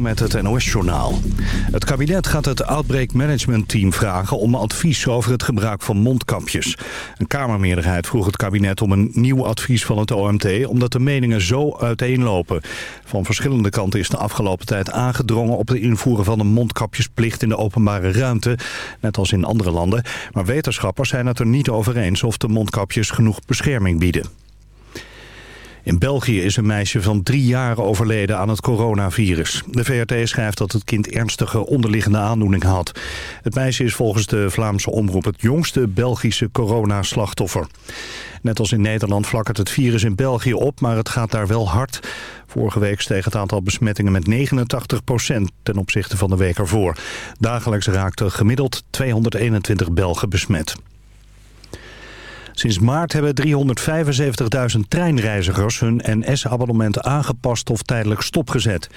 Met het NOS-journaal. Het kabinet gaat het Outbreak Management Team vragen om advies over het gebruik van mondkapjes. Een Kamermeerderheid vroeg het kabinet om een nieuw advies van het OMT... omdat de meningen zo uiteenlopen. Van verschillende kanten is de afgelopen tijd aangedrongen... op het invoeren van een mondkapjesplicht in de openbare ruimte, net als in andere landen. Maar wetenschappers zijn het er niet over eens of de mondkapjes genoeg bescherming bieden. In België is een meisje van drie jaar overleden aan het coronavirus. De VRT schrijft dat het kind ernstige onderliggende aandoening had. Het meisje is volgens de Vlaamse omroep het jongste Belgische coronaslachtoffer. Net als in Nederland flakkert het virus in België op, maar het gaat daar wel hard. Vorige week steeg het aantal besmettingen met 89% ten opzichte van de week ervoor. Dagelijks raakten gemiddeld 221 Belgen besmet. Sinds maart hebben 375.000 treinreizigers hun NS-abonnementen aangepast of tijdelijk stopgezet.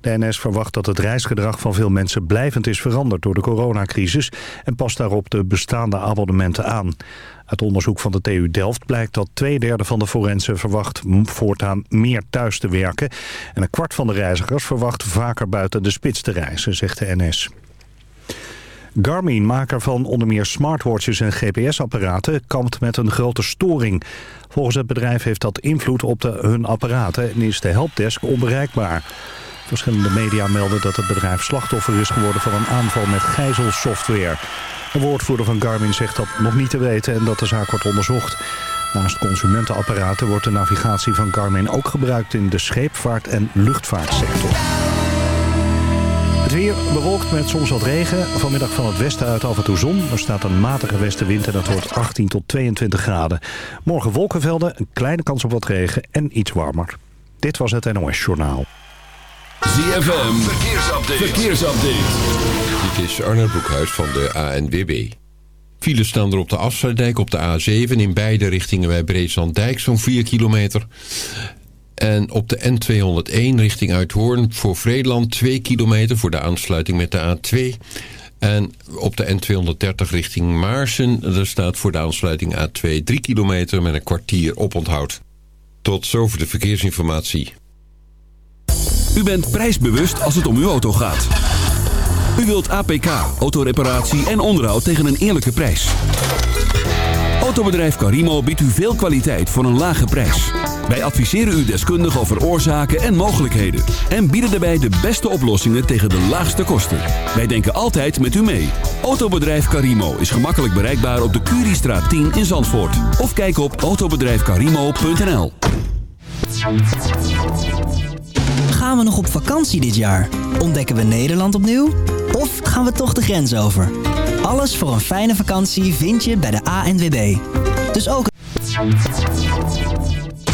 De NS verwacht dat het reisgedrag van veel mensen blijvend is veranderd door de coronacrisis en past daarop de bestaande abonnementen aan. Uit onderzoek van de TU Delft blijkt dat twee derde van de forensen verwacht voortaan meer thuis te werken. En een kwart van de reizigers verwacht vaker buiten de spits te reizen, zegt de NS. Garmin, maker van onder meer smartwatches en gps-apparaten, kampt met een grote storing. Volgens het bedrijf heeft dat invloed op de, hun apparaten en is de helpdesk onbereikbaar. Verschillende media melden dat het bedrijf slachtoffer is geworden van een aanval met gijzelsoftware. Een woordvoerder van Garmin zegt dat nog niet te weten en dat de zaak wordt onderzocht. Naast consumentenapparaten wordt de navigatie van Garmin ook gebruikt in de scheepvaart- en luchtvaartsector. Het weer bewolkt met soms wat regen. Vanmiddag van het westen uit af en toe zon. Er staat een matige westenwind en dat wordt 18 tot 22 graden. Morgen wolkenvelden, een kleine kans op wat regen en iets warmer. Dit was het NOS Journaal. ZFM, verkeersupdate. verkeersupdate. Dit is Arnold Broekhuis van de ANWB. Files staan er op de afsluitdijk op de A7 in beide richtingen bij Breeslanddijk zo'n 4 kilometer. En op de N201 richting Uithoorn voor Vreeland 2 kilometer voor de aansluiting met de A2. En op de N230 richting Maarsen, er staat voor de aansluiting A2 3 kilometer met een kwartier oponthoud. Tot zover de verkeersinformatie. U bent prijsbewust als het om uw auto gaat. U wilt APK, autoreparatie en onderhoud tegen een eerlijke prijs. Autobedrijf Carimo biedt u veel kwaliteit voor een lage prijs. Wij adviseren u deskundig over oorzaken en mogelijkheden. En bieden daarbij de beste oplossingen tegen de laagste kosten. Wij denken altijd met u mee. Autobedrijf Carimo is gemakkelijk bereikbaar op de Curiestraat 10 in Zandvoort. Of kijk op autobedrijfcarimo.nl Gaan we nog op vakantie dit jaar? Ontdekken we Nederland opnieuw? Of gaan we toch de grens over? Alles voor een fijne vakantie vind je bij de ANWB. Dus ook...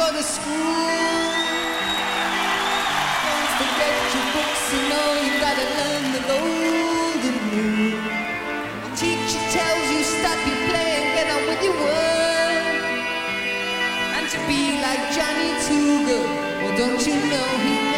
Go to school. Don't forget your books, you know you gotta learn the golden rule. Teacher tells you stop your play and get on with your work. And to be like Johnny Too Good, well don't you know he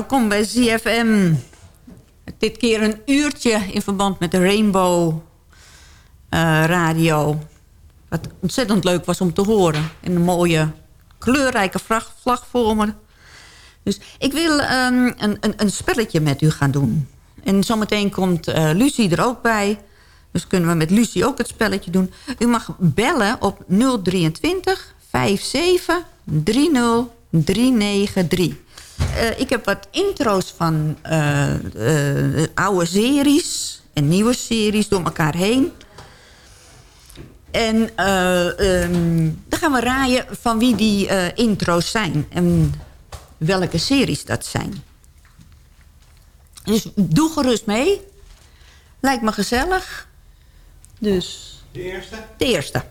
welkom bij ZFM. Dit keer een uurtje in verband met de Rainbow eh, Radio. Wat ontzettend leuk was om te horen. En een mooie kleurrijke vlag. Dus ik wil ehm, een, een, een spelletje met u gaan doen. En zometeen komt uh, Lucie er ook bij. Dus kunnen we met Lucie ook het spelletje doen. U mag bellen op 023 57 30 393. Uh, ik heb wat intro's van uh, uh, oude series en nieuwe series door elkaar heen. En um, dan gaan we raaien van wie die intro's zijn. En welke series dat zijn. Dus doe gerust mee. Lijkt me gezellig. Dus... De eerste? De eerste.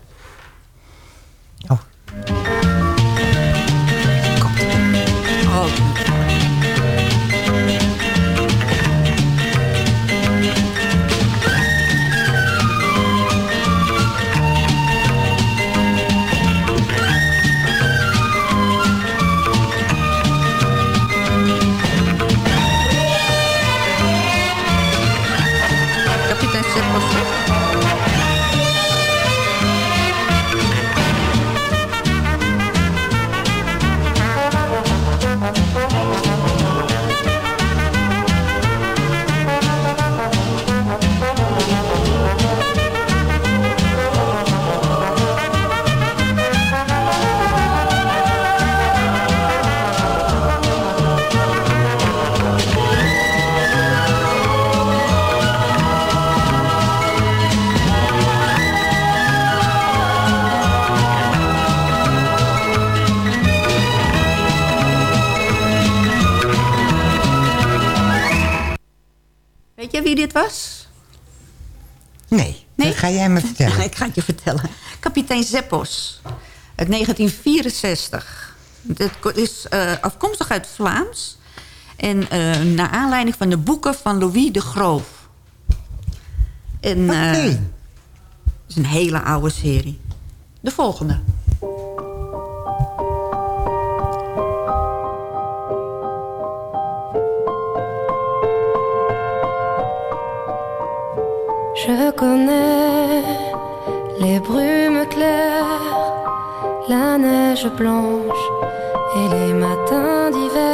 Ga jij me vertellen. ik ga het je vertellen. Kapitein Zeppos. Uit 1964. Het is eh, afkomstig uit Vlaams. En eh, naar aanleiding van de boeken van Louis de Groof. En, Het is een hele oude serie. De volgende. Je connais les brumes claires, la neige blanche et les matins d'hiver.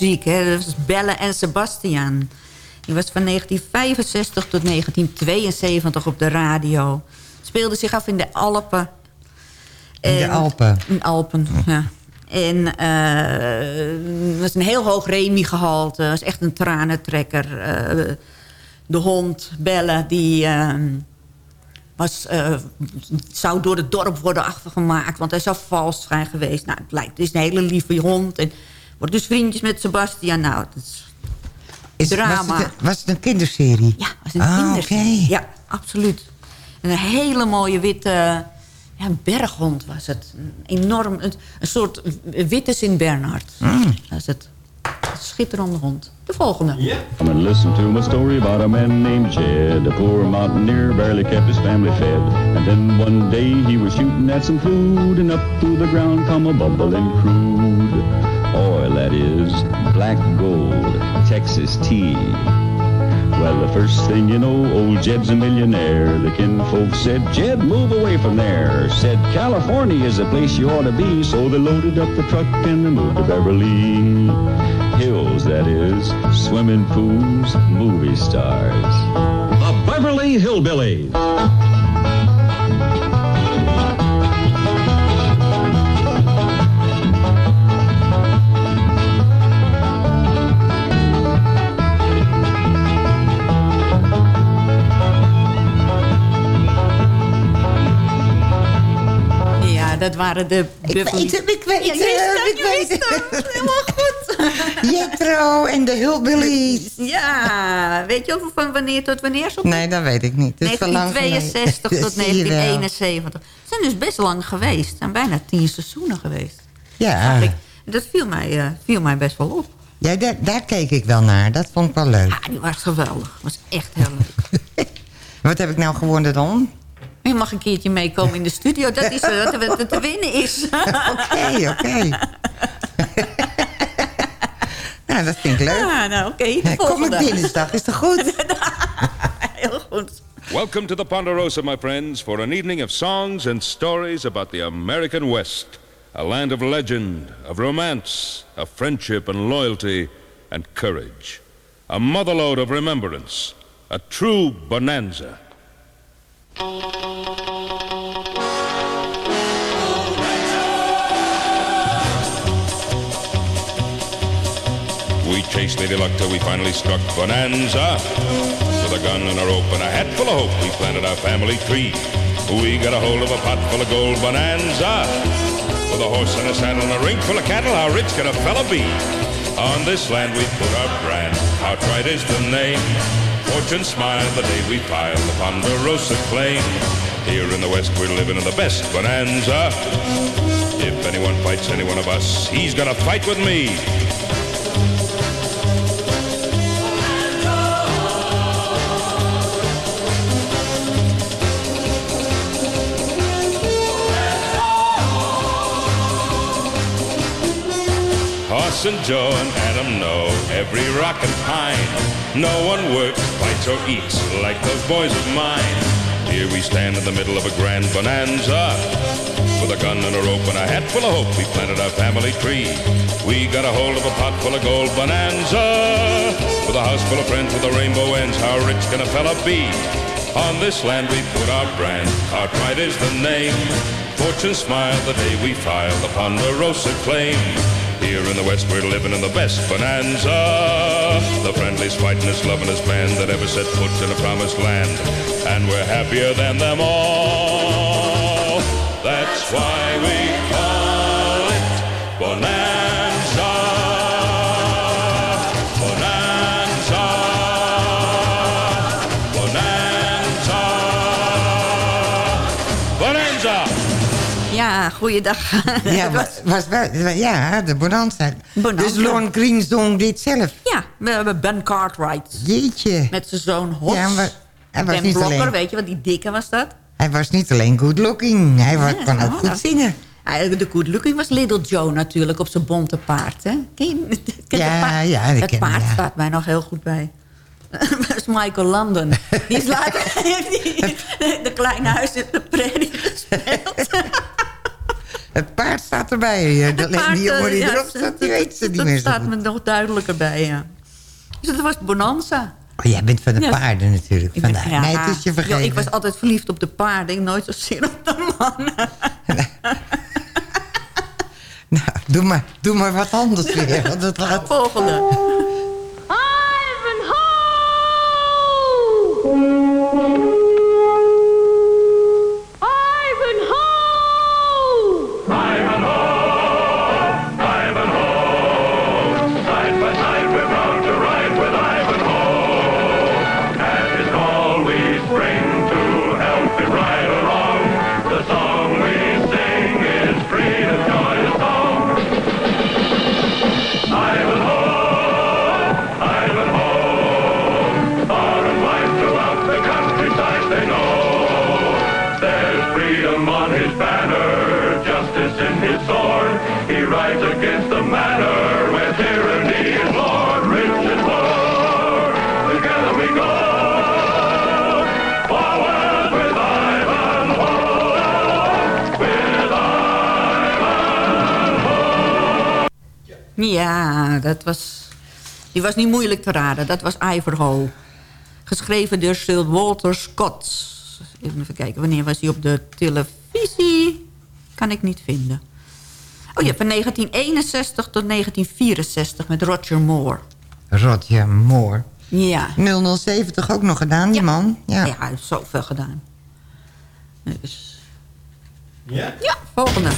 Muziek, hè? Dat was Belle en Sebastian. Die was van 1965 tot 1972 op de radio. Speelde zich af in de Alpen. In de En- Alpen. In Alpen, ja. En het was een heel hoog remiegehalte. Het was echt een tranentrekker. Eh, de hond, Belle, die... eh, was, eh, zou door het dorp worden achtergemaakt. Want hij zou vals zijn geweest. Nou, het lijkt, het is een hele lieve hond. En wordt dus vriendjes met Sebastian. Nou, het is Is, drama. Was het, een- was het een kinderserie? ja, was een Ah, kinderserie. oké. Ja, absoluut. En een hele mooie witte ja, een berghond was het. Een enorm, een, een soort witte Sint-Bernard. Mm. Dat is het. Een schitterende hond. De volgende. Come and listen to my story about a man named Jed. A poor mountaineer barely kept his family fed. And then one day he was shooting at some food, and up through the ground come a bubbling oil, that is black gold, Texas tea. Well, the first thing you know, old Jed's a millionaire. The kinfolk said, Jed, move away from there. Said, California is the place you ought to be. So they loaded up the truck and they moved to Beverly Hills, that is, swimming pools, movie stars. The Beverly Hillbillies. Dat waren de Ik weet ik weet Ja, het, ik je weet het. Helemaal goed. Jethro en de Hillbillies. Ja, weet je over van wanneer tot wanneer ze op Nee, dat weet ik niet. Geleden. 1962 tot Zie je wel. 1971. Ze zijn dus best lang geweest. Ze zijn bijna tien seizoenen geweest. Ja. Dat viel mij, eh, viel mij best wel op. ja daar, daar keek ik wel naar. Dat vond ik wel leuk. Ja, die was geweldig. was echt heel leuk. Wat heb ik nou gewonnen dan? Je mag een keertje meekomen in de studio. Dat is eh, wat er te winnen is. Oké, oké. nou, dat vind ik leuk. Ja, nou oké. de Kom ik volgende. dinsdag, is toch goed? Heel goed. Welcome to the Ponderosa, my friends, for an evening of songs and stories about the American West. A land of legend, of romance, of friendship and loyalty and courage. A motherlode of remembrance. A true bonanza. We chased Lady Luck till we finally struck Bonanza. With a gun and a rope and a hat full of hope, we planted our family tree. We got a hold of a pot full of gold Bonanza. With a horse and a saddle and a ring full of cattle, how rich can a fella be? On this land we put our brand, outright is the name. Fortune smiled the day we filed the Ponderosa claim. Here in the West we're living in the best Bonanza. If anyone fights any one of us, he's gonna fight with me. Hoss and Joe and Adam know every rock and pine. No one works, fights, or eats like those boys of mine. Here we stand in the middle of a grand bonanza. With a gun and a rope and a hat full of hope, we planted our family tree. We got a hold of a pot full of gold bonanza. With a house full of friends with a rainbow ends, how rich can a fella be? On this land we put our brand, our pride is the name. Fortune smiled the day we filed the Ponderosa claim. Here in the West, we're living in the best bonanza. The friendliest, fightingest, lovingest man that ever set foot in a promised land. And we're happier than them all. That's why we goeiedag. Ja, was, was wel, ja, de Bonanza. Bonanza. Dus Lorne Green zong dit zelf. Ja, we hebben Ben Cartwright. Jeetje. Met zijn zoon Hos. Ja, maar hij was Ben niet Blokker, alleen- weet je wat, die dikke was dat. Hij was niet alleen good looking, hij was, Ja, kon ook oh, goed zingen. De good looking was Little Joe natuurlijk op zijn bonte paard. Hè? Ken je, ken Ja, paard? ja, ik Het ken paard ja. staat mij nog heel goed bij. Dat is Michael London. Die is later die- de kleine huis in de prairie gespeeld. Het paard staat erbij. eh, Dat, paard, die jongen die eh, ja, erop staat, die weet ze niet Dat meer zo staat me nog duidelijker bij, ja. Dus dat was Bonanza. Oh, jij bent van de Ja. paarden natuurlijk. Ben- Vandaar. ja, nee, het is je vergeten. ik was altijd verliefd op de paarden. Ik nooit zozeer op de mannen. Nou, doe maar, doe maar wat anders weer. Want het gaat... Volgende. Side Ja, dat was... Die was niet moeilijk te raden. Dat was Ivanhoe. Geschreven door Sir Walter Scott. Even kijken, wanneer was hij op de televisie? Kan ik niet vinden. Oh ja, van 1961 tot 1964 met Roger Moore. Roger Moore. Ja. 070 ook nog gedaan, die man. Ja. Ja, hij heeft zoveel gedaan. Dus... Ja? Ja, volgende.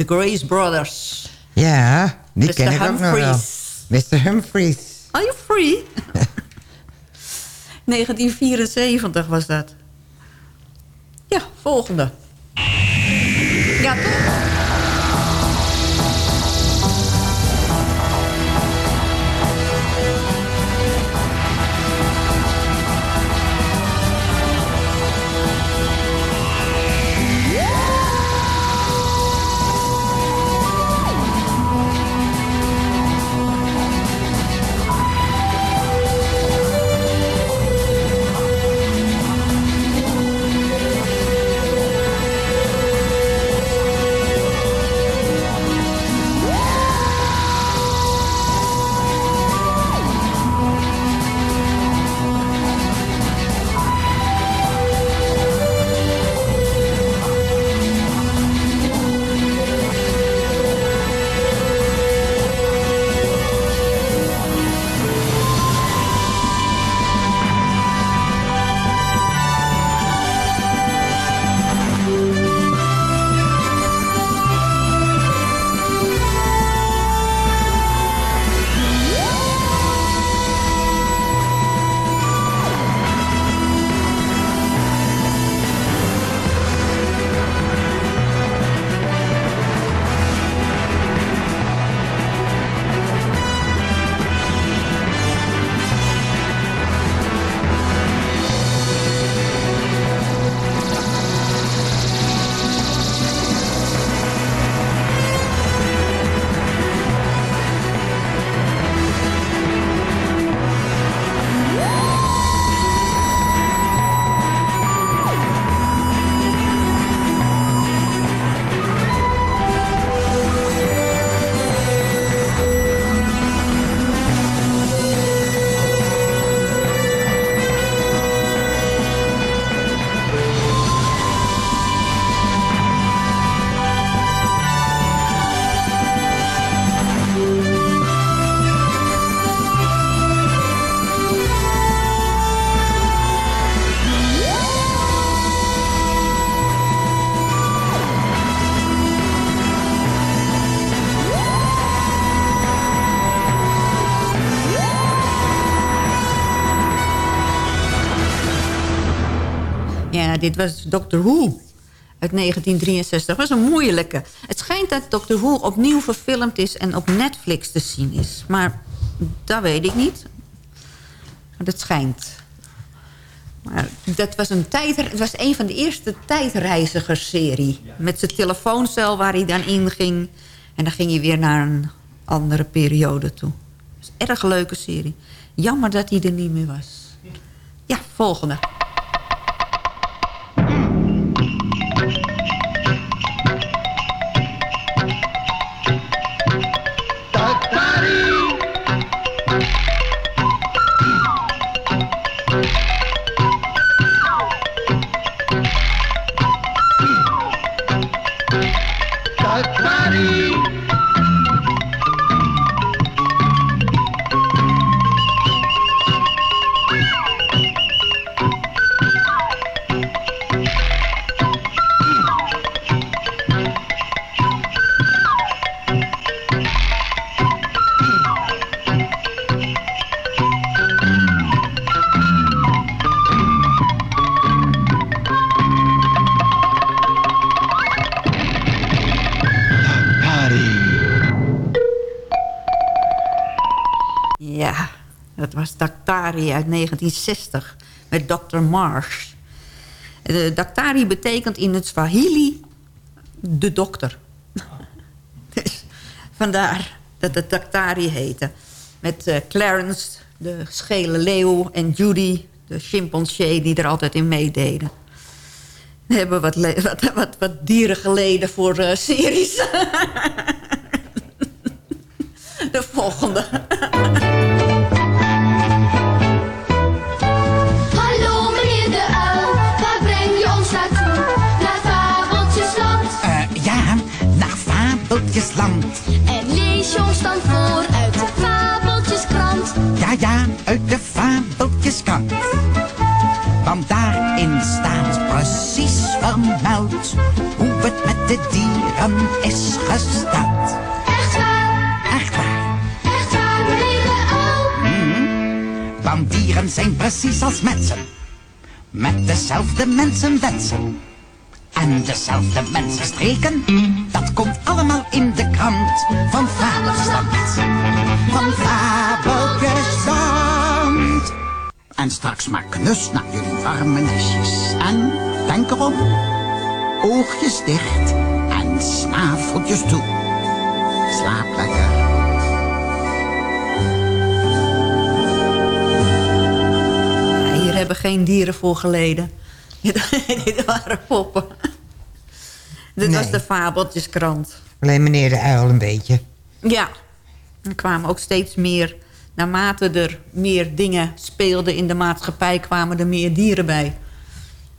The Grace Brothers. Ja, die Mr. ken ik ook nog wel. Mr. Humphries. Are you free? 1974 was dat. Ja, volgende. Ja, toch? Dit was Doctor Who uit 1963. Dat was een moeilijke. Het schijnt dat Doctor Who opnieuw verfilmd is en op Netflix te zien is. Maar dat weet ik niet. Maar dat schijnt. Maar dat was een, tijd, het was een van de eerste tijdreizigersserie. Met zijn telefooncel waar hij dan in ging. En dan ging hij weer naar een andere periode toe. Het is een erg leuke serie. Jammer dat hij er niet meer was. Ja, volgende. Uit 1960 met Dr. Marsh. De Daktari betekent in het Swahili de dokter. dus vandaar dat het Daktari heette. Met eh, Clarence, de schele leeuw, en Judy, de chimpansee die er altijd in meededen. We hebben wat, wat, wat dieren geleden voor eh, series. de volgende. En lees je ons dan voor uit de Fabeltjeskrant. Ja, ja, uit de Fabeltjeskrant. Want daarin staat precies vermeld hoe het met de dieren is gesteld. Echt waar, Echt waar. echt waar meneer de uil. Mhm. Want dieren zijn precies als mensen. Met dezelfde mensenwensen. En dezelfde mensenstreken. Dat komt allemaal in de krant van Fabeltjesland. Van Fabeltjesland. En straks maar knus naar jullie warme nestjes. En denk erom. Oogjes dicht en snaveltjes toe. Slaap lekker. Hier hebben geen dieren voor geleden. Dit waren poppen. Dit was de Fabeltjeskrant. Alleen meneer de uil een beetje. Ja, er kwamen ook steeds meer... naarmate er meer dingen speelden in de maatschappij... kwamen er meer dieren bij.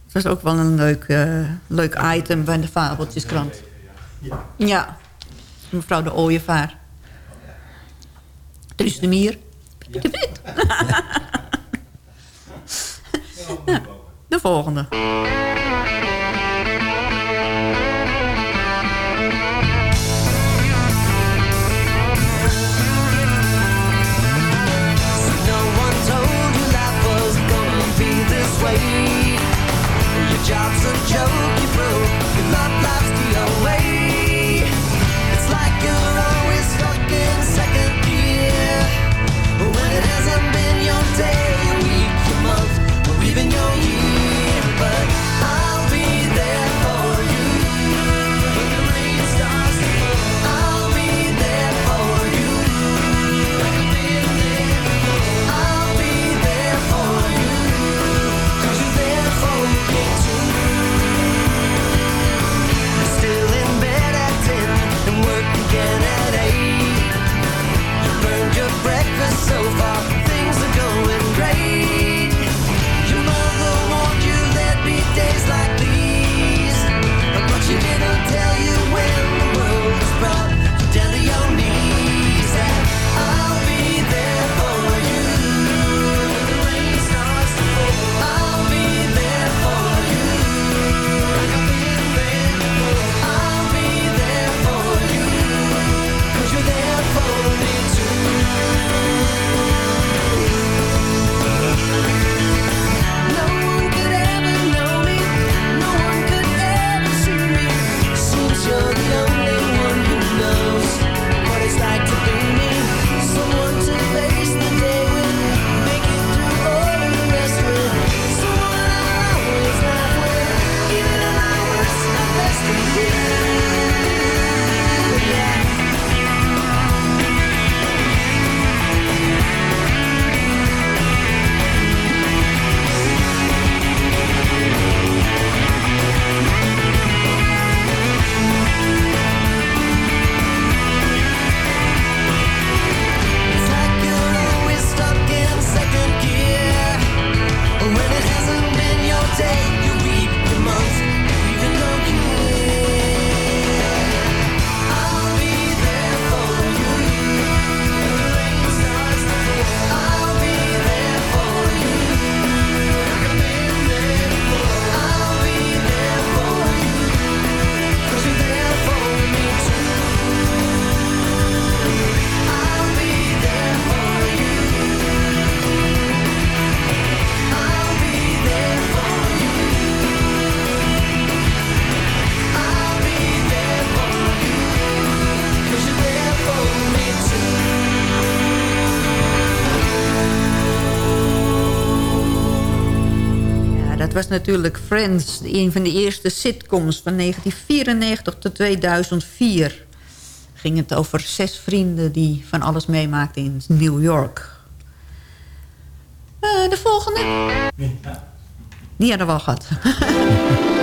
Dat was ook wel een leuk, eh, leuk item bij de Fabeltjeskrant. Ja, mevrouw de Ooievaar. Truus de Mier. Ja, de volgende. Job's a joke, natuurlijk Friends. Een van de eerste sitcoms van 1994 tot 2004. Ging het over zes vrienden die van alles meemaakten in New York. Eh, de volgende. Die hadden we al gehad.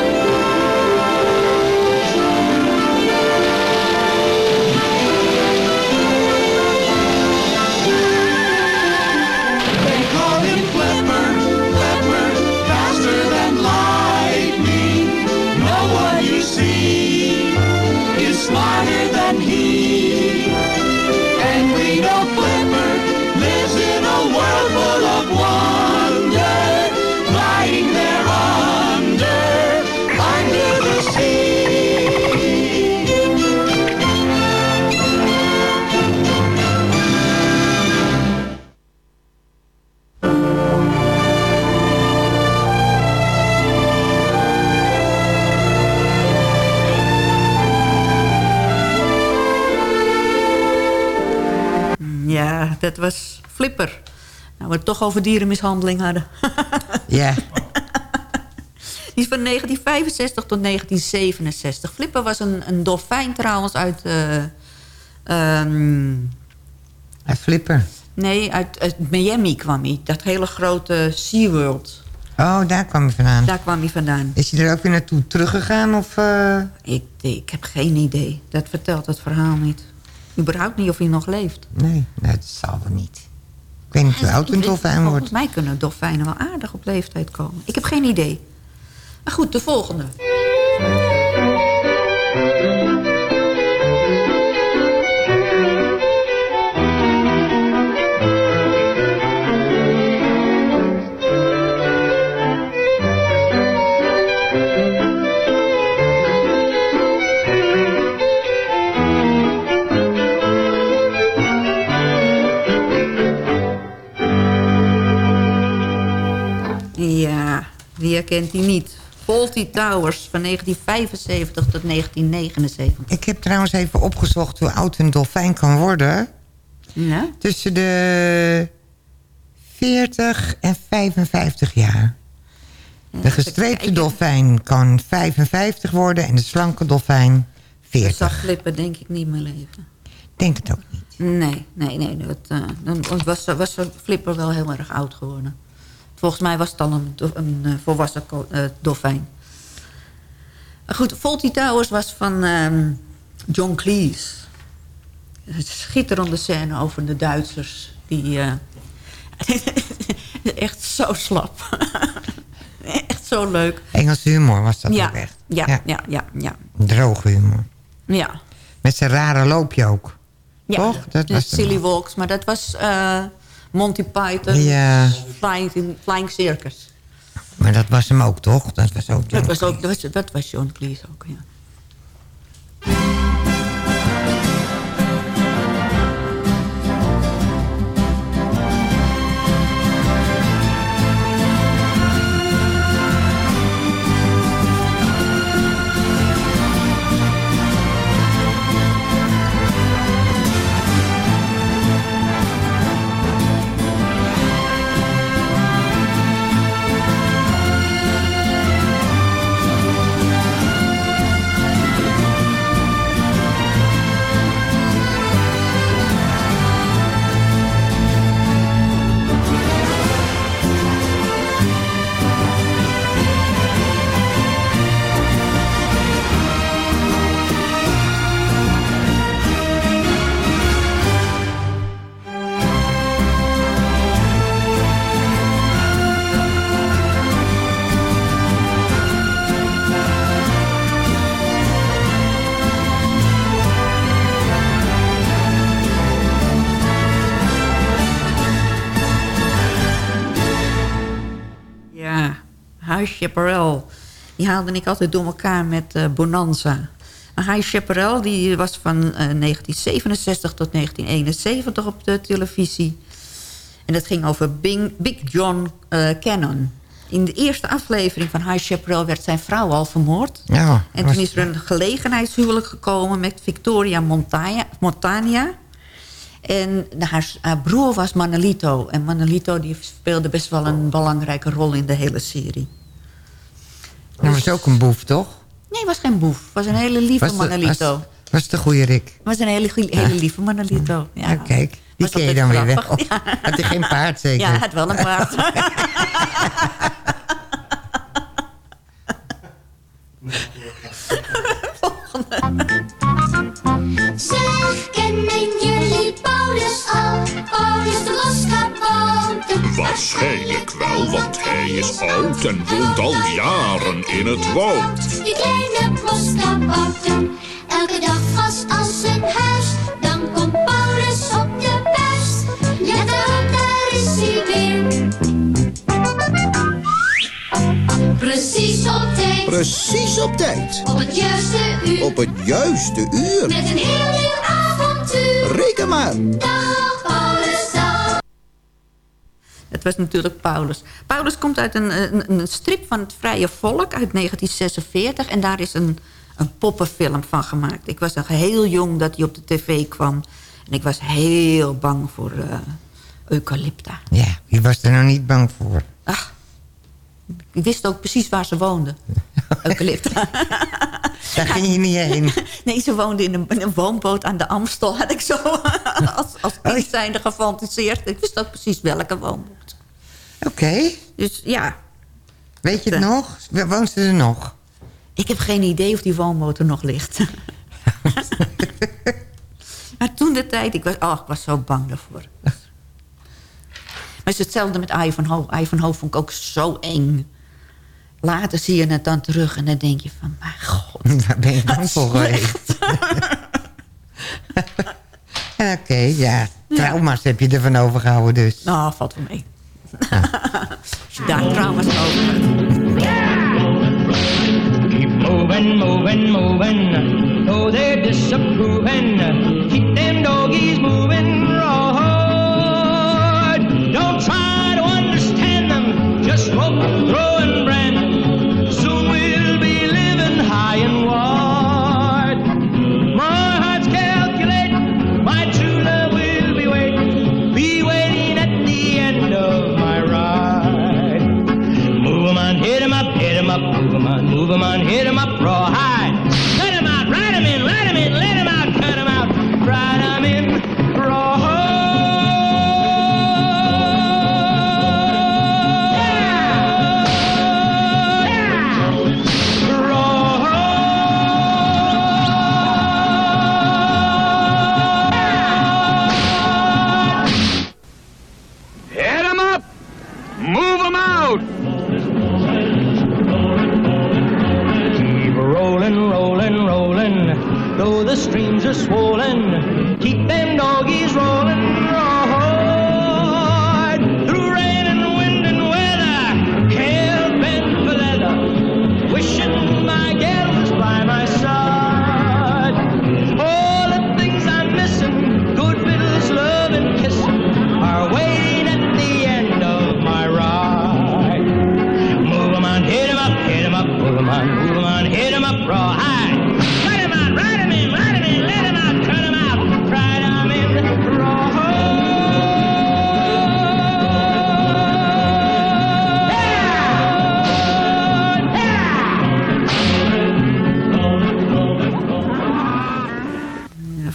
was Flipper. Nou, we het toch over dierenmishandeling hadden. Ja. Die is van 1965 tot 1967. Flipper was een, een dolfijn trouwens uit... eh, ehm, Uit Flipper. nee, uit, uit Miami kwam hij. Dat hele grote SeaWorld. Oh, daar kwam hij vandaan. Daar kwam hij vandaan. Is hij er ook weer naartoe teruggegaan? Of, eh, Ik, ik heb geen idee. Dat vertelt het verhaal niet. Überhaupt niet of hij nog leeft. Nee, dat zal wel niet. Ik weet niet hoe oud een dolfijn wordt. Volgens mij kunnen dolfijnen wel aardig op leeftijd komen. Ik heb geen idee. Maar goed, de volgende. Wie herkent die niet? Fawlty Towers van 1975 tot 1979. Ik heb trouwens even opgezocht hoe oud een dolfijn kan worden. Ja? Tussen de 40 en 55 jaar. De gestreepte dolfijn kan 55 worden en de slanke dolfijn De 40. zachtlippen denk ik niet meer leven. Denk het ook niet. Nee, nee, nee. Dat, eh, dan was, was de Flipper wel heel erg oud geworden. Volgens mij was het dan een, eh, volwassen eh, dolfijn. Goed, Fawlty Towers was van ehm, John Cleese. Een schitterende scène over de Duitsers. Die eh, echt zo slap. echt zo leuk. Engelse humor was dat Ja, ook echt. ja, ja, ja, ja, ja. Droge humor. ja. Met zijn rare loopje ook. Ja, Toch? Dat was Silly. Walks. Maar dat was Monty Python. Ja. Flying, Flying Circus. Maar dat was hem ook, toch? Dat was ook Dat John was, ook, dat, was, dat was John Cleese ook. Ja, Huis Chaparral. Die haalde ik altijd door elkaar met eh, Bonanza. Maar Huis Chaparral die was van eh, 1967 tot 1971 op de televisie. En dat ging over Bing, Big John eh, Cannon. In de eerste aflevering van High Chaparral werd zijn vrouw al vermoord. Ja, en toen is er een gelegenheidshuwelijk gekomen met Victoria Montana. Montania. En haar, haar broer was Manolito. En Manolito die speelde best wel een belangrijke rol in de hele serie. Dat was ook een boef, toch? Nee, was geen boef. was een hele lieve Was de- Manolito. Was, was het de goede Rick? was een hele, goeie- hele lieve Manolito. Ja. Kijk, die ken je dan weer weg. ja. Had hij geen paard zeker? Ja, hij had wel een paard. Zeg, kennen jullie Paulus al? Paulus de. Waarschijnlijk wel, want hij is oud en woont al jaren in het woud. Die kleine loskabouter. Elke dag was als een huis. Dan komt Paulus op de buis. Let op, daar is hij weer. Precies op tijd. Precies op tijd. Op het juiste uur. Op het juiste uur. Met een heel nieuw avontuur. Reken maar. Dag was natuurlijk Paulus. Paulus komt uit een, een, een strip van het Vrije Volk uit 1946. En daar is een, een poppenfilm van gemaakt. Ik was nog heel jong dat hij op de tv kwam. En ik was heel bang voor eh, Eucalypta. Ja, wie was er nou niet bang voor? Ik wist ook precies waar ze woonde. Eucalypta. Daar ging je niet heen. Nee, ze woonde in een, in een woonboot aan de Amstel. Had ik zo als, als kind zijnde gefantaseerd. Ik wist ook precies welke woonboot. Oké. Dus ja. Weet je het nog? Woont ze er nog? Ik heb geen idee of die woonboot er nog ligt. maar toen de tijd, ik was, oh, ik was zo bang daarvoor. Maar het is hetzelfde met Ivanhoe. Ivanhoe vond ik ook zo eng. Later zie je het dan terug en dan denk je van... mijn god. Waar ben je bang voor geweest? Oké, ja. Trauma's heb je ervan overgehouden dus. Nou, valt wel mee. Daar trauma's over hebt. Moving, moving, moving. Though they're disapproving, keep them doggies moving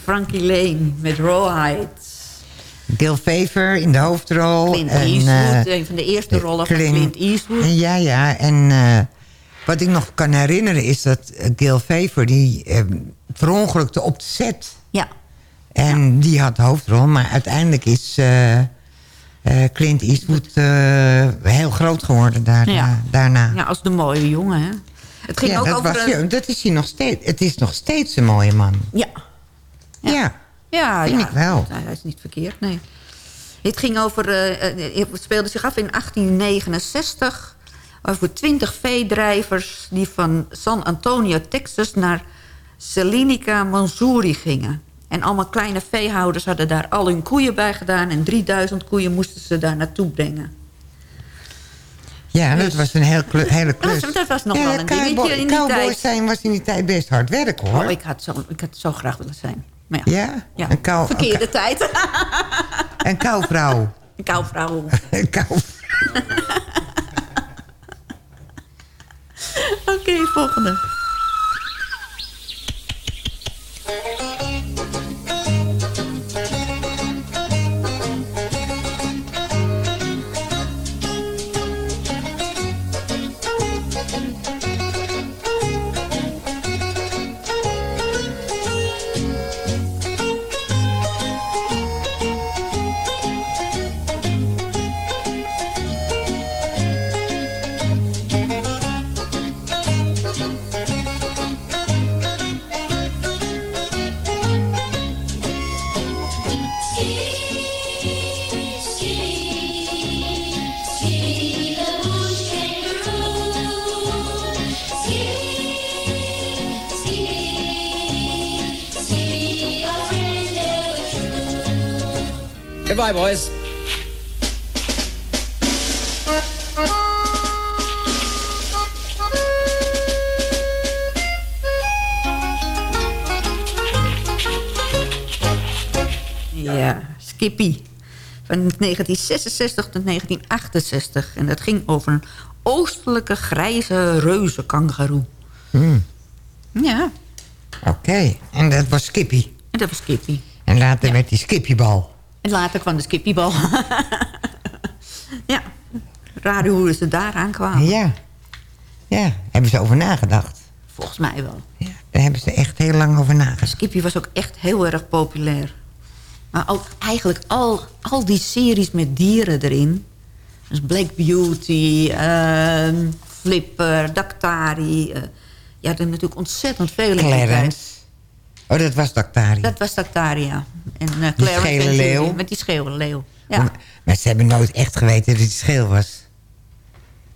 Frankie Lane met Rawhide. Gil Favor in de hoofdrol. Clint en, Eastwood, eh, een van de eerste rollen van Clint- Clint Eastwood. Ja, ja. En eh, wat ik nog kan herinneren is dat eh, Gil Favor... die eh, verongelukte op de set. Ja. En die had de hoofdrol. Maar uiteindelijk is eh, eh, Clint Eastwood eh, heel groot geworden daar, Ja. daarna. Ja, als de mooie jongen, hè. Het ging Ja, ook dat, over... was, een- ja, dat is hij nog steeds. Het is nog steeds een mooie man. Ja. Ja. Ja, Vind ja. ik wel. Hij is niet verkeerd, nee. Het ging over... eh, eh, het speelde zich af in 1869... over twintig veedrijvers... die van San Antonio, Texas... naar Salinica, Missouri gingen. En allemaal kleine veehouders hadden daar al hun koeien bij gedaan... en 3000 koeien moesten ze daar naartoe brengen. Ja, dat was een heel hele klus. Dat was- dat was nog ja, wel een dingetje in die cowboy tijd. zijn was in die tijd best hard werk, hoor. Oh, ik had, zo, ik had zo graag willen zijn. Maar ja, Ja? ja. Een kou- verkeerde tijd. Een kouwvrouw. Een kouvrouw. Een kou... Oké, volgende. Goodbye, boys. Ja, Skippy. Van 1966 tot 1968. En dat ging over een oostelijke grijze reuzenkangeroe. Hmm, Ja, Oké, en dat was Skippy. en dat was Skippy. En later werd die Skippybal. En later kwam de Skippybal. ja, raar hoe ze daaraan kwamen. Ja. Ja, hebben ze over nagedacht. Volgens mij wel. Daar hebben ze echt heel lang over nagedacht. Skippy was ook echt heel erg populair. Maar ook eigenlijk al, al die series met dieren erin. Dus Black Beauty, ehm, Flipper, Daktari. eh ja, er natuurlijk ontzettend veel in. Clarence. Oh, dat was Dactari. Dat was Daktari, ja. En eh, Die Clarence schele en Julie, leeuw. Met die schele leeuw. Ja. Maar ze hebben nooit echt geweten dat het scheel was.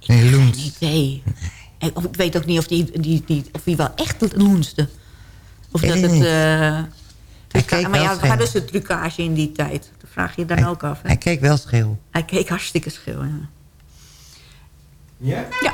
Een loens. Geen idee. Ik, of ik weet ook niet of die, die, die, of die wel echt het loenste. Of Weet dat het... niet. eh, truca- maar ja, scheel. waar is de trucage in die tijd? Dat vraag je dan ook af. Hè? Hij keek wel scheel. Hij keek hartstikke schil, ja. Ja? Ja.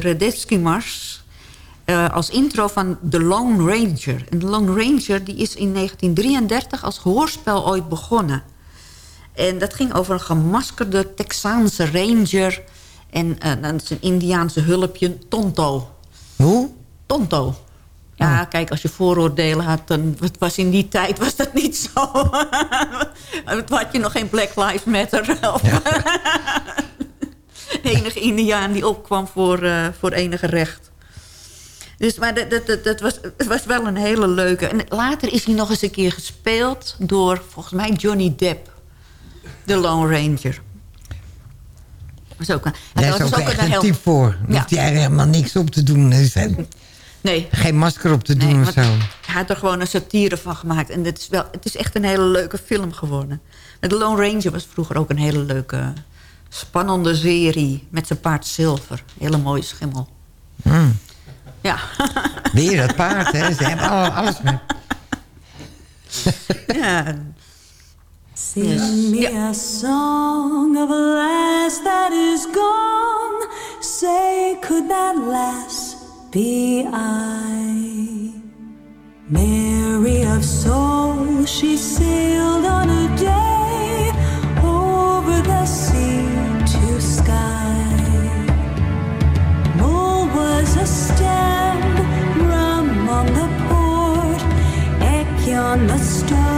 De Radetzky-mars... eh, als intro van The Lone Ranger. En The Lone Ranger die is in 1933 als hoorspel ooit begonnen. En dat ging over een gemaskerde Texaanse ranger... en eh, dan zijn Indiaanse hulpje Tonto. Hoe? Tonto. Ja, kijk, als je vooroordelen had, dan het was in die tijd was dat niet zo. Toen had je nog geen Black Lives Matter. Of enige Indiaan die opkwam voor, eh, voor enige recht. Dus, maar dat, dat, dat, was, het was wel een hele leuke. En later is hij nog eens een keer gespeeld door, volgens mij, Johnny Depp. De Lone Ranger. Was ook een, Daar is dat was ook echt een heel- type voor. Ja. hoeft hij eigenlijk helemaal niks op te doen. Dus, Nee. Geen masker op te doen of zo. Hij had er gewoon een satire van gemaakt. En het is, wel, het is echt een hele leuke film geworden. The Lone Ranger was vroeger ook een hele leuke, spannende serie. Met zijn paard Zilver. Hele mooie schimmel. Hmm. Ja. Weer dat paard, hè. Ze hebben al- alles met... ja. Sing me a song of a lass that is gone. Say, could that lass be I? Mary of soul, she sailed on a day on the starboard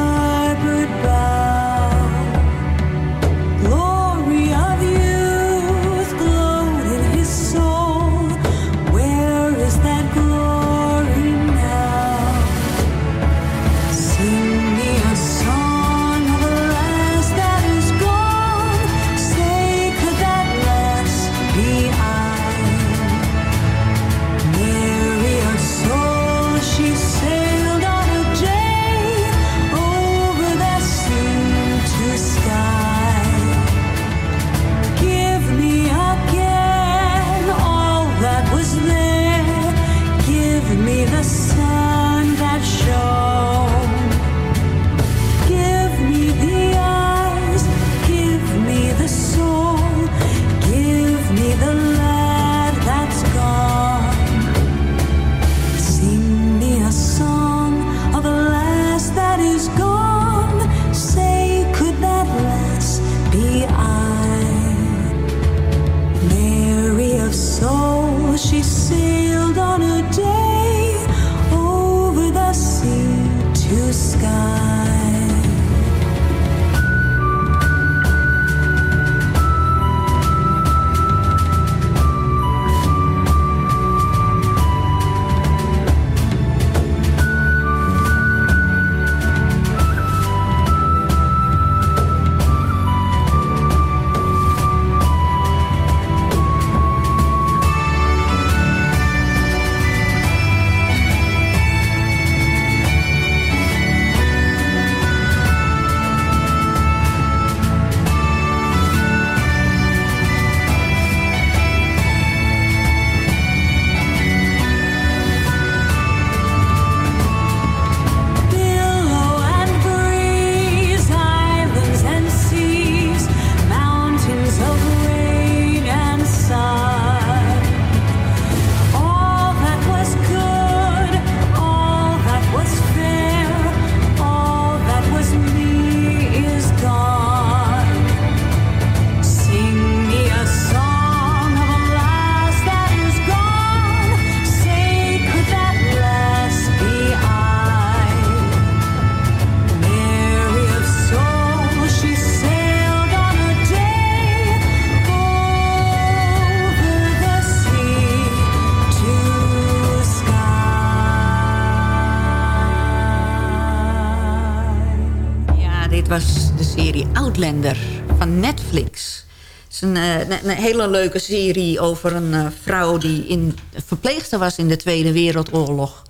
dit was de serie Outlander van Netflix. Het is een, eh, een, een hele leuke serie over een eh, vrouw... die in, verpleegster was in de Tweede Wereldoorlog.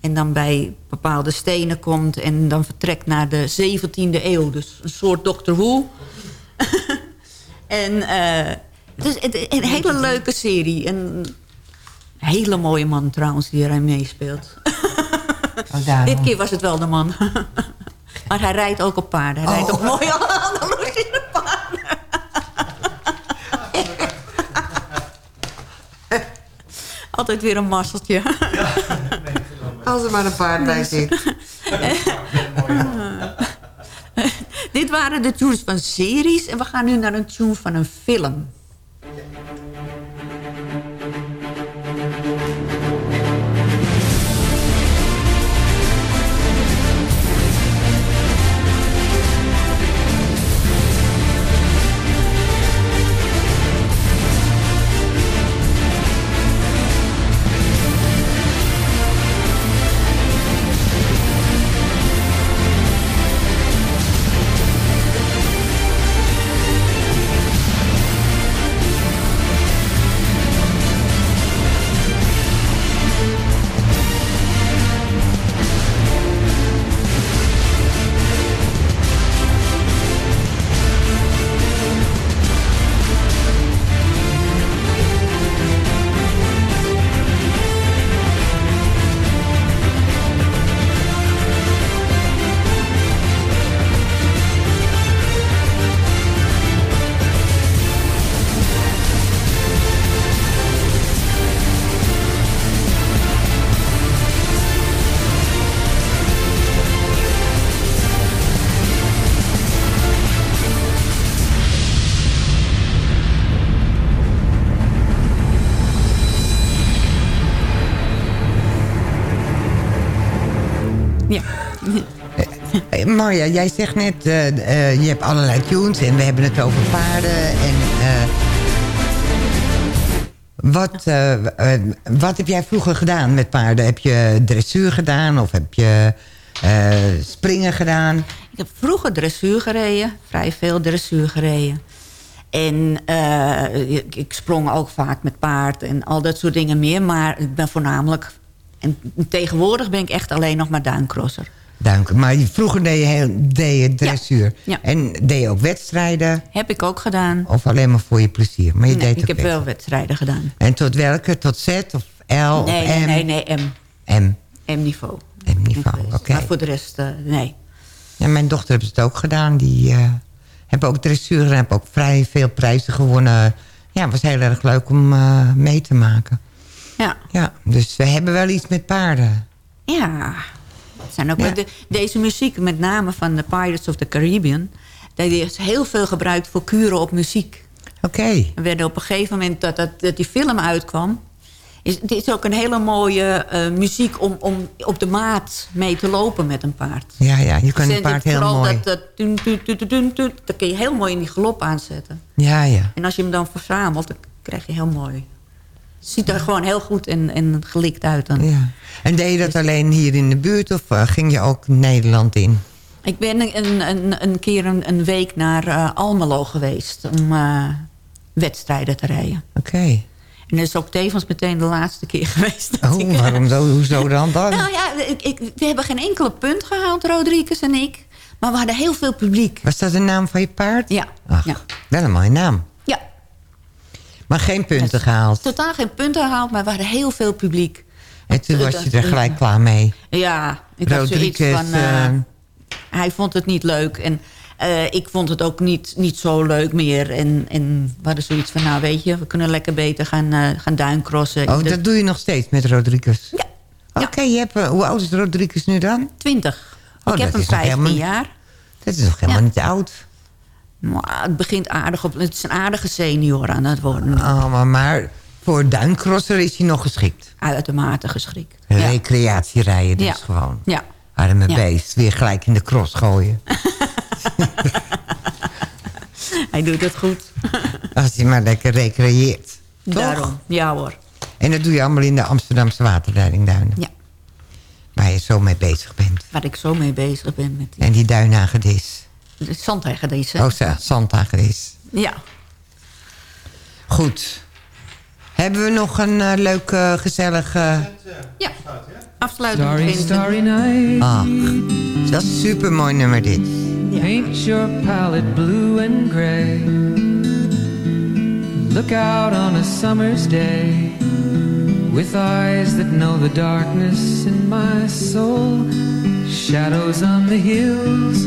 En dan bij bepaalde stenen komt... en dan vertrekt naar de 17e eeuw. Dus een soort Doctor Who. en eh, het is een, een hele leuke serie. En een hele mooie man trouwens die erin meespeelt. Dit keer was het wel de man. maar hij rijdt ook op paarden. Hij rijdt Oh. op mooie Andalusische paarden. Altijd weer een masseltje. Als er maar een paard bij zit. Dit waren de tunes van series. En we gaan nu naar een tune van een film. Marja, jij zegt net, eh, je hebt allerlei tunes en we hebben het over paarden. En, eh, wat, wat heb jij vroeger gedaan met paarden? Heb je dressuur gedaan of heb je springen gedaan? Ik heb vroeger dressuur gereden. Vrij veel dressuur gereden. En ik, ik sprong ook vaak met paard en al dat soort dingen meer. Maar ik ben voornamelijk... En tegenwoordig ben ik echt alleen nog maar duincrosser. Dank. Maar vroeger deed je, heel, deed je dressuur. ja. En deed je ook wedstrijden? Heb ik ook gedaan. Of alleen maar voor je plezier? Maar je Nee, deed ik heb wedstrijden. wel wedstrijden gedaan. En tot welke? Tot Z of L nee, of nee, M? nee, nee, M. M. M-niveau. M-niveau, oké. Maar voor de rest, eh, nee. Ja, mijn dochter heeft het ook gedaan. Die eh hebben ook dressuur en hebben ook vrij veel prijzen gewonnen. Ja, het was heel erg leuk om eh, mee te maken. Ja. Ja, dus we hebben wel iets met paarden. Ja. Zijn ook de- deze muziek, met name van de Pirates of the Caribbean... dat is heel veel gebruikt voor kuren op muziek. Oké. Er werden op een gegeven moment dat, dat, dat die film uitkwam... Is, het is ook een hele mooie eh, muziek om, om op de maat mee te lopen met een paard. Ja, ja, je kan een paard heel mooi. Dat, dat kun je heel mooi in die galop aanzetten. Ja, ja. En als je hem dan verzamelt, dan krijg je heel mooi. Het ziet er gewoon heel goed en, en gelikt uit. Dan. ja. En deed je dat alleen hier in de buurt of eh, ging je ook Nederland in? Ik ben een, een, een keer een, een week naar eh, Almelo geweest om eh, wedstrijden te rijden. Oké. En dat is ook tevens meteen de laatste keer geweest. ik- Oh, waarom zo? Hoezo dan dan? Nou ja, ik, ik, we hebben geen enkele punt gehaald, Rodriguez en ik. Maar we hadden heel veel publiek. Was dat de naam van je paard? Ja. Ach, ja. wel een mooie naam. Maar geen punten gehaald. Totaal geen punten gehaald, maar we hadden heel veel publiek. En toen was je er gelijk klaar mee. Ja, ik had zoiets van... eh, eh, hij vond het niet leuk. En eh, ik vond het ook niet, niet zo leuk meer. En, en we hadden zoiets van, nou weet je... we kunnen lekker beter gaan, eh, gaan duincrossen. Oh, dat doe je nog steeds met Rodriguez? Ja. Oké, je hebt, eh, hoe oud is Rodriguez nu dan? 20. Oh, ik heb hem nog 15 helemaal- jaar. Dat is nog helemaal niet oud. Maar het begint aardig op... Het is een aardige senior aan het worden. Oh, maar, voor duincrosser is hij nog geschikt. Uitermate geschikt. Recreatie rijden dus Ja. gewoon. Ja. Arme Ja. beest, weer gelijk in de cross gooien. Hij doet het goed. Als hij maar lekker recreëert. Toch? Daarom. Ja hoor. En dat doe je allemaal in de Amsterdamse waterleidingduinen. Ja. Waar je zo mee bezig bent. Waar ik zo mee bezig ben met die, En die duinhagedis. De zandhegedis. Oh, zo, zandhagedis. Ja. Goed. Hebben we nog een eh, leuk, eh, gezellig... eh, Ja. Afsluiten. Starry, starry night. Ach, dat is een supermooi nummer dit. Paint your palette blue and gray. Look out on a summer's day with eyes that know the darkness in my soul. Shadows on the hills.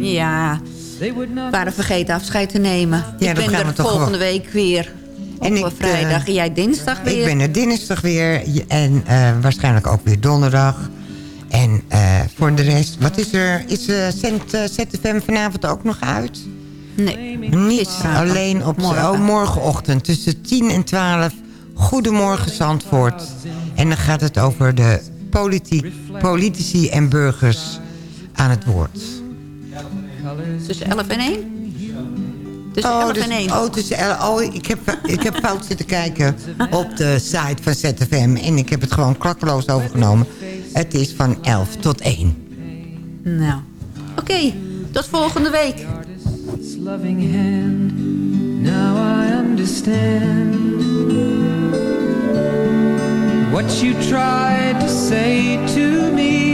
Ja, we waren vergeten afscheid te nemen. Ja, ik ben gaan we er toch volgende gewoon- week weer. Op En ik, vrijdag eh, en jij dinsdag weer. Ik ben er dinsdag weer en eh, waarschijnlijk ook weer donderdag. En eh, voor de rest, wat is er? Is uh, Cent, eh, ZFM vanavond ook nog uit? Nee. Niet alleen op Morgen. Oh, morgenochtend tussen 10 en 12. Goedemorgen Zandvoort. En dan gaat het over de politiek, politici en burgers aan het woord. Tussen 11 en 1? Tussen Oh, 11 dus, en 1. oh, tussen el- oh ik, heb, ik heb fout zitten kijken op de site van ZFM. En ik heb het gewoon klakkeloos overgenomen. Het is van 11 tot 1. Nou, oké. Tot volgende week. Now I understand what you tried to say to me,